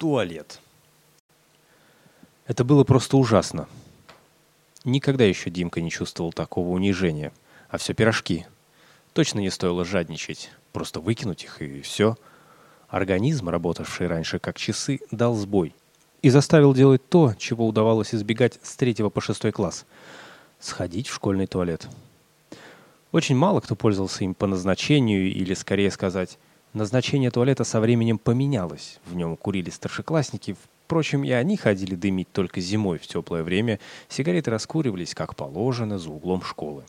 Туалет. Это было просто ужасно. Никогда еще Димка не чувствовал такого унижения. А все пирожки. Точно не стоило жадничать. Просто выкинуть их и все. Организм, работавший раньше как часы, дал сбой. И заставил делать то, чего удавалось избегать с третьего по шестой класс. Сходить в школьный туалет. Очень мало кто пользовался им по назначению, или, скорее сказать, назначение туалета со временем поменялось. В нем курили старшеклассники, Впрочем, и они ходили дымить только зимой в теплое время, сигареты раскуривались, как положено, за углом школы.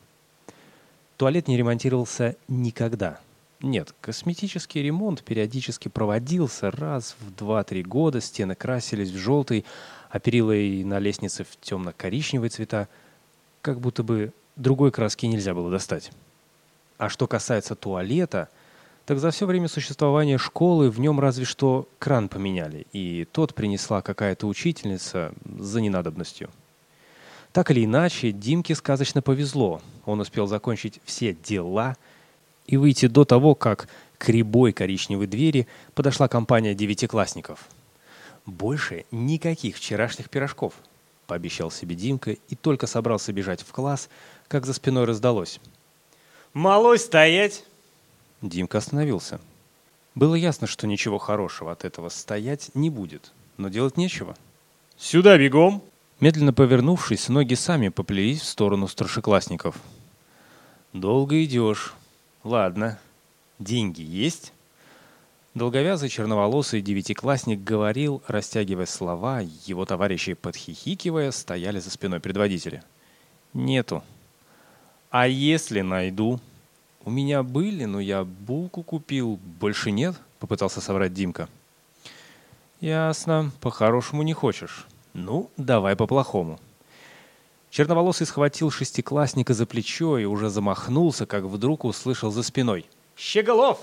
Туалет не ремонтировался никогда. Нет, косметический ремонт периодически проводился раз в 2-3 года, стены красились в желтый, а перила и на лестнице в темно-коричневые цвета, как будто бы другой краски нельзя было достать. А что касается туалета – так за все время существования школы в нем разве что кран поменяли, и тот принесла какая-то учительница за ненадобностью. Так или иначе, Димке сказочно повезло. Он успел закончить все дела и выйти до того, как к рябой коричневой двери подошла компания девятиклассников. «Больше никаких вчерашних пирожков», — пообещал себе Димка и только собрался бежать в класс, как за спиной раздалось. «Малой стоять!» Димка остановился. Было ясно, что ничего хорошего от этого стоять не будет, но делать нечего. «Сюда бегом!» Медленно повернувшись, ноги сами поплелись в сторону старшеклассников. «Долго идешь. Ладно. Деньги есть?» Долговязый черноволосый девятиклассник говорил, растягивая слова, его товарищи, подхихикивая, стояли за спиной предводителя. «Нету». «А если найду?» «У меня были, но я булку купил. Больше нет?» — попытался соврать Димка. «Ясно. По-хорошему не хочешь. Ну, давай по-плохому». Черноволосый схватил шестиклассника за плечо и уже замахнулся, как вдруг услышал за спиной. «Щеголов!»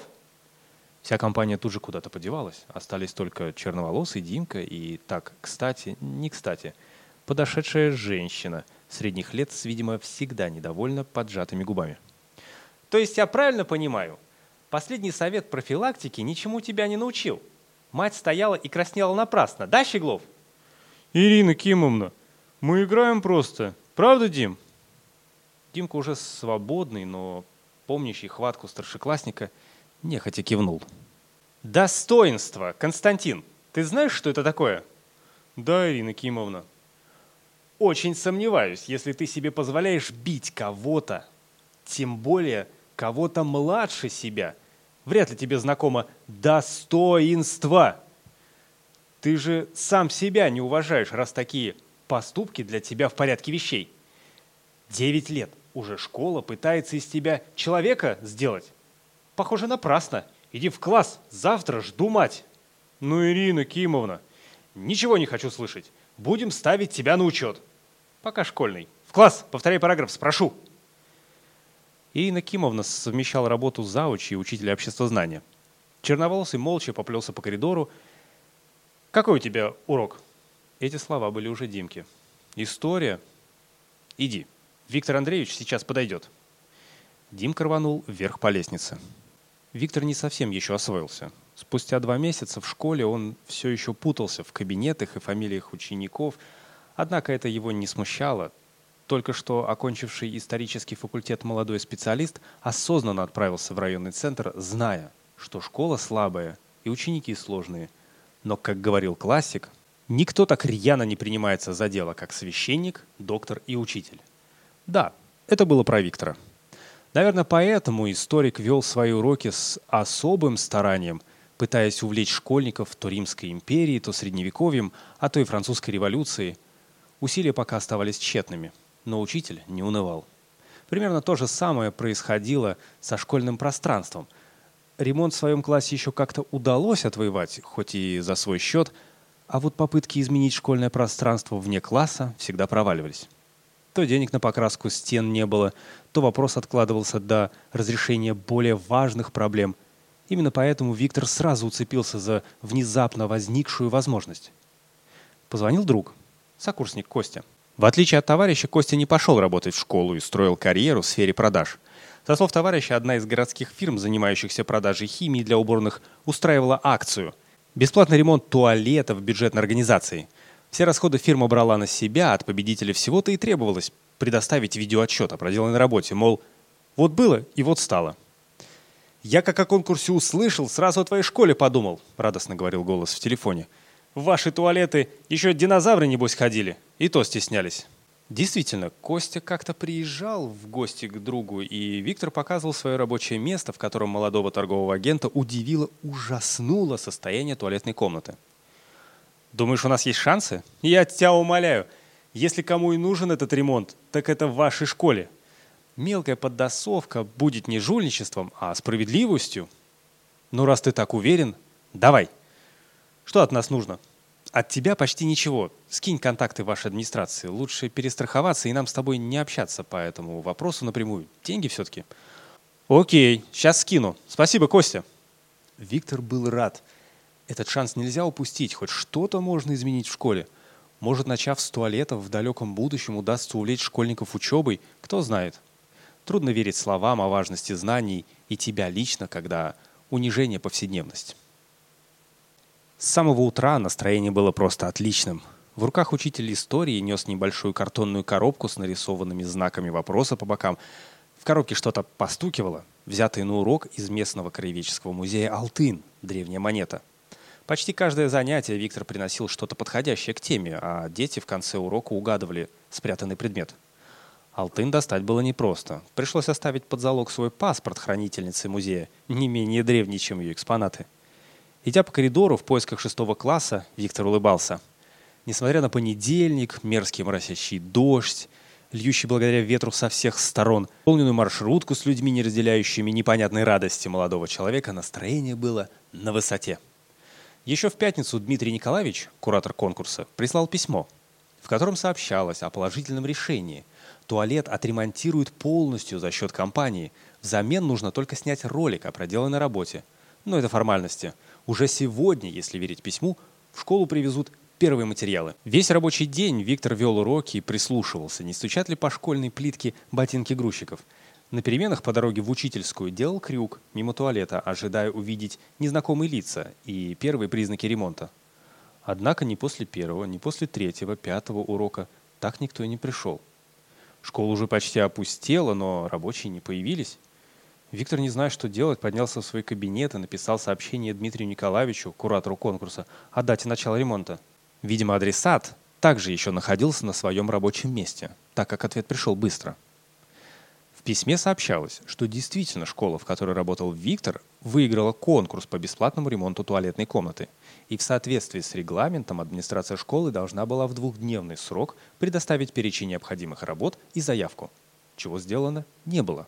Вся компания тут же куда-то подевалась. Остались только черноволосый Димка и, так, кстати, не кстати, подошедшая женщина средних лет видимо, всегда недовольно поджатыми губами. То есть я правильно понимаю? Последний совет профилактики ничему тебя не научил. Мать стояла и краснела напрасно, да, Щеглов? Ирина Кимовна, мы играем просто. Правда, Дим? Димка уже свободный, но помнящий хватку старшеклассника, нехотя кивнул. Достоинство, Константин. Ты знаешь, что это такое? Да, Ирина Кимовна. Очень сомневаюсь, если ты себе позволяешь бить кого-то, тем более кого-то младше себя. Вряд ли тебе знакомо достоинство. Ты же сам себя не уважаешь, раз такие поступки для тебя в порядке вещей. Девять лет уже школа пытается из тебя человека сделать. Похоже, напрасно. Иди в класс, завтра жду мать. Ну, Ирина Кимовна. Ничего не хочу слышать. Будем ставить тебя на учет. Пока школьный. В класс, повторяй параграф, спрошу. Ирина Кимовна совмещала работу заучи и учителя обществознания. Черноволосый молча поплелся по коридору. «Какой у тебя урок?» Эти слова были уже Димки. «История?» «Иди. Виктор Андреевич сейчас подойдет». Димка рванул вверх по лестнице. Виктор не совсем еще освоился. Спустя два месяца в школе он все еще путался в кабинетах и фамилиях учеников, однако это его не смущало, только что окончивший исторический факультет молодой специалист осознанно отправился в районный центр, зная, что школа слабая и ученики сложные. Но, как говорил классик, никто так рьяно не принимается за дело, как священник, доктор и учитель. Да, это было про Виктора. Наверное, поэтому историк вел свои уроки с особым старанием, пытаясь увлечь школьников то Римской империей, то Средневековьем, а то и Французской революцией. Усилия пока оставались тщетными – но учитель не унывал. Примерно то же самое происходило со школьным пространством. Ремонт в своем классе еще как-то удалось отвоевать, хоть и за свой счет, а вот попытки изменить школьное пространство вне класса всегда проваливались. То денег на покраску стен не было, то вопрос откладывался до разрешения более важных проблем. Именно поэтому Виктор сразу уцепился за внезапно возникшую возможность. Позвонил друг, сокурсник Костя. В отличие от товарища, Костя не пошел работать в школу и строил карьеру в сфере продаж. Со слов товарища, одна из городских фирм, занимающихся продажей химии для уборных, устраивала акцию. Бесплатный ремонт туалета в бюджетной организации. Все расходы фирма брала на себя, от победителя всего-то и требовалось предоставить видеоотчет о проделанной работе, мол, вот было и вот стало. «Я как о конкурсе услышал, сразу о твоей школе подумал», — радостно говорил голос в телефоне. «В ваши туалеты еще динозавры, небось, ходили, и то стеснялись». Действительно, Костя как-то приезжал в гости к другу, и Виктор показывал свое рабочее место, в котором молодого торгового агента удивило, ужаснуло состояние туалетной комнаты. «Думаешь, у нас есть шансы? Я тебя умоляю. Если кому и нужен этот ремонт, так это в вашей школе. Мелкая поддасовка будет не жульничеством, а справедливостью. Ну, раз ты так уверен, давай. Что от нас нужно?» От тебя почти ничего. Скинь контакты вашей администрации. Лучше перестраховаться и нам с тобой не общаться по этому вопросу напрямую. Деньги все-таки. Окей, сейчас скину. Спасибо, Костя. Виктор был рад. Этот шанс нельзя упустить. Хоть что-то можно изменить в школе. Может, начав с туалетов, в далеком будущем удастся увлечь школьников учебой. Кто знает. Трудно верить словам о важности знаний и тебя лично, когда унижение повседневность. С самого утра настроение было просто отличным. В руках учитель истории нес небольшую картонную коробку с нарисованными знаками вопроса по бокам. В коробке что-то постукивало, взятое на урок из местного краеведческого музея «Алтын» — древняя монета. Почти каждое занятие Виктор приносил что-то подходящее к теме, а дети в конце урока угадывали спрятанный предмет. Алтын достать было непросто. Пришлось оставить под залог свой паспорт хранительницы музея, не менее древний, чем ее экспонаты — Идя по коридору в поисках шестого класса, Виктор улыбался. Несмотря на понедельник, мерзкий моросящий дождь, льющий благодаря ветру со всех сторон, полную маршрутку с людьми, не разделяющими непонятной радости молодого человека, настроение было на высоте. Еще в пятницу Дмитрий Николаевич, куратор конкурса, прислал письмо, в котором сообщалось о положительном решении. Туалет отремонтируют полностью за счет компании. Взамен нужно только снять ролик о проделанной работе. Но это формальности – уже сегодня, если верить письму, в школу привезут первые материалы. Весь рабочий день Виктор вел уроки и прислушивался, не стучат ли по школьной плитке ботинки грузчиков. На переменах по дороге в учительскую делал крюк мимо туалета, ожидая увидеть незнакомые лица и первые признаки ремонта. Однако ни после первого, ни после третьего, пятого урока так никто и не пришел. Школа уже почти опустела, но рабочие не появились. Виктор, не зная, что делать, поднялся в свой кабинет и написал сообщение Дмитрию Николаевичу, куратору конкурса, о дате начала ремонта. Видимо, адресат также еще находился на своем рабочем месте, так как ответ пришел быстро. В письме сообщалось, что действительно школа, в которой работал Виктор, выиграла конкурс по бесплатному ремонту туалетной комнаты. И в соответствии с регламентом администрация школы должна была в двухдневный срок предоставить перечень необходимых работ и заявку. Чего сделано не было.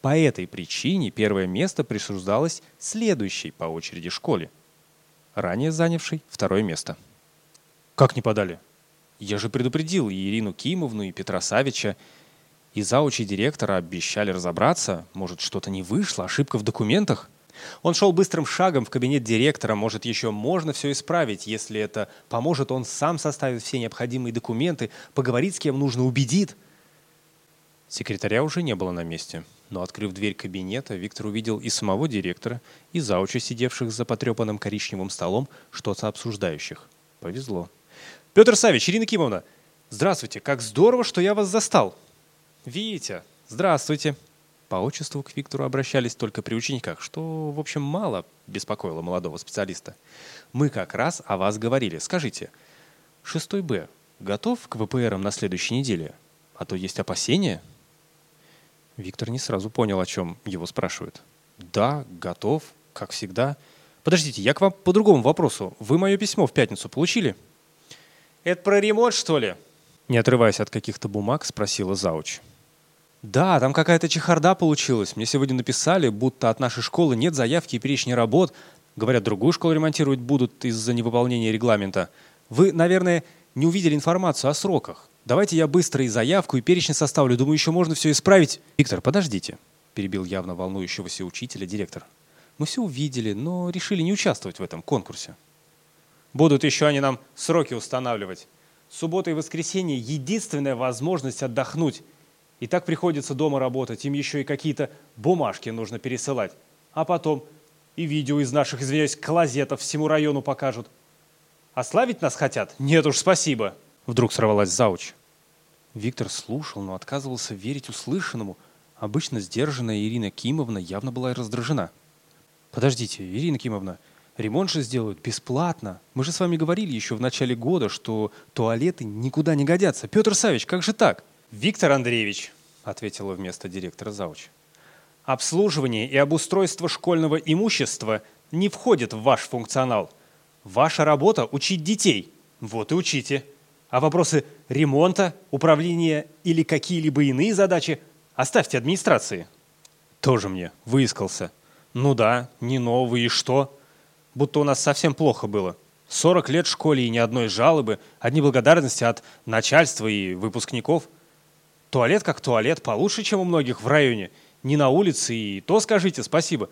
По этой причине первое место присуждалось следующей по очереди школе, ранее занявшей второе место. Как не подали? Я же предупредил и Ирину Кимовну, и Петра Савича, и заучи директора обещали разобраться, может, что-то не вышло, ошибка в документах. Он шел быстрым шагом в кабинет директора, может, еще можно все исправить, если это поможет, он сам составит все необходимые документы, поговорит с кем нужно, убедит. Секретаря уже не было на месте. Но, открыв дверь кабинета, Виктор увидел и самого директора, и зауча, сидевших за потрепанным коричневым столом, что-то обсуждающих. Повезло. «Петр Савич, Ирина Кимовна! Здравствуйте! Как здорово, что я вас застал!» «Витя, здравствуйте!» По отчеству к Виктору обращались только при учениках, что, в общем, мало беспокоило молодого специалиста. «Мы как раз о вас говорили. Скажите, шестой Б готов к ВПРам на следующей неделе? А то есть опасения?» Виктор не сразу понял, о чем его спрашивают. «Да, готов, как всегда». «Подождите, я к вам по другому вопросу. Вы мое письмо в пятницу получили?» «Это про ремонт, что ли?» Не отрываясь от каких-то бумаг, спросила Зауч. «Да, там какая-то чехарда получилась. Мне сегодня написали, будто от нашей школы нет заявки и перечня работ. Говорят, другую школу ремонтировать будут из-за невыполнения регламента. Вы, наверное, не увидели информацию о сроках. Давайте я быстро и заявку, и перечень составлю. Думаю, еще можно все исправить. Виктор, подождите, перебил явно волнующегося учителя директор. Мы все увидели, но решили не участвовать в этом конкурсе. Будут еще они нам сроки устанавливать. Суббота и воскресенье – единственная возможность отдохнуть. И так приходится дома работать, им еще и какие-то бумажки нужно пересылать. А потом И видео из наших, извиняюсь, клозетов всему району покажут. Ославить нас хотят? Нет уж, спасибо. Вдруг сорвалась зауч. Виктор слушал, но отказывался верить услышанному. Обычно сдержанная Ирина Кимовна явно была раздражена. «Подождите, Ирина Кимовна, ремонт же сделают бесплатно. Мы же с вами говорили еще в начале года, что туалеты никуда не годятся. Петр Савич, как же так?» «Виктор Андреевич», — ответила вместо директора зауч, «обслуживание и обустройство школьного имущества не входит в ваш функционал. Ваша работа — учить детей. Вот и учите. А вопросы ремонта, управления или какие-либо иные задачи оставьте администрации». «Тоже мне выискался. Ну да, не новый и что? Будто у нас совсем плохо было. 40 лет в школе и ни одной жалобы, одни благодарности от начальства и выпускников. Туалет как туалет, получше, чем у многих в районе. Не на улице, и то скажите спасибо.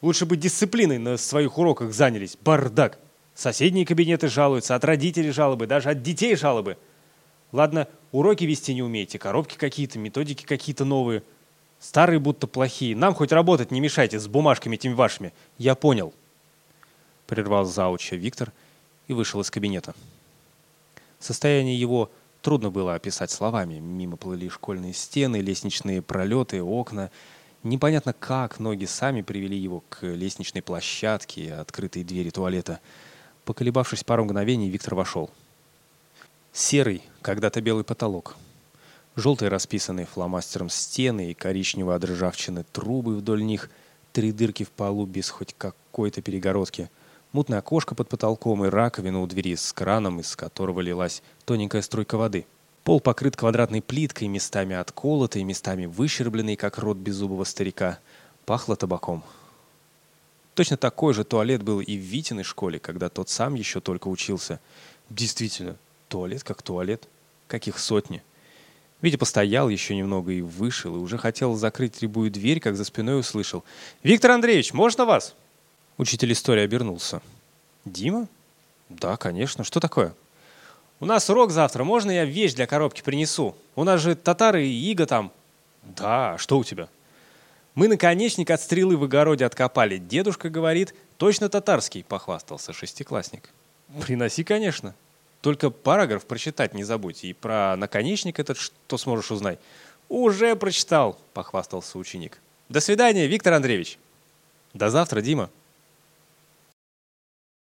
Лучше бы дисциплиной на своих уроках занялись. Бардак. Соседние кабинеты жалуются, от родителей жалобы, даже от детей жалобы. Ладно, уроки вести не умеете, коробки какие-то, методики какие-то новые. Старые будто плохие. Нам хоть работать не мешайте с бумажками этими вашими. Я понял. Прервал зауча Виктор и вышел из кабинета. Состояние его трудно было описать словами. Мимо плыли школьные стены, лестничные пролеты, окна. Непонятно как ноги сами привели его к лестничной площадке и открытой двери туалета – Поколебавшись пару мгновений, Виктор вошел. Серый, когда-то белый потолок. Желтые расписанные фломастером стены и коричневые от ржавчины трубы вдоль них, три дырки в полу без хоть какой-то перегородки, мутное окошко под потолком и раковина у двери с краном, из которого лилась тоненькая струйка воды. Пол покрыт квадратной плиткой, местами отколотой, местами выщербленной, как рот беззубого старика. Пахло табаком. Точно такой же туалет был и в Витиной школе, когда тот сам еще только учился. Действительно, туалет как туалет. Каких сотни. Витя постоял еще немного и вышел, и уже хотел закрыть рябую дверь, как за спиной услышал. «Виктор Андреевич, можно вас?» Учитель истории обернулся. «Дима?» «Да, конечно. Что такое?» «У нас урок завтра. Можно я вещь для коробки принесу? У нас же татары и иго там». «Да, что у тебя?» Мы наконечник от стрелы в огороде откопали. Дедушка говорит, точно татарский, похвастался шестиклассник. Приноси, конечно. Только параграф прочитать не забудь. И про наконечник этот что сможешь узнать? Уже прочитал, похвастался ученик. До свидания, Виктор Андреевич. До завтра, Дима.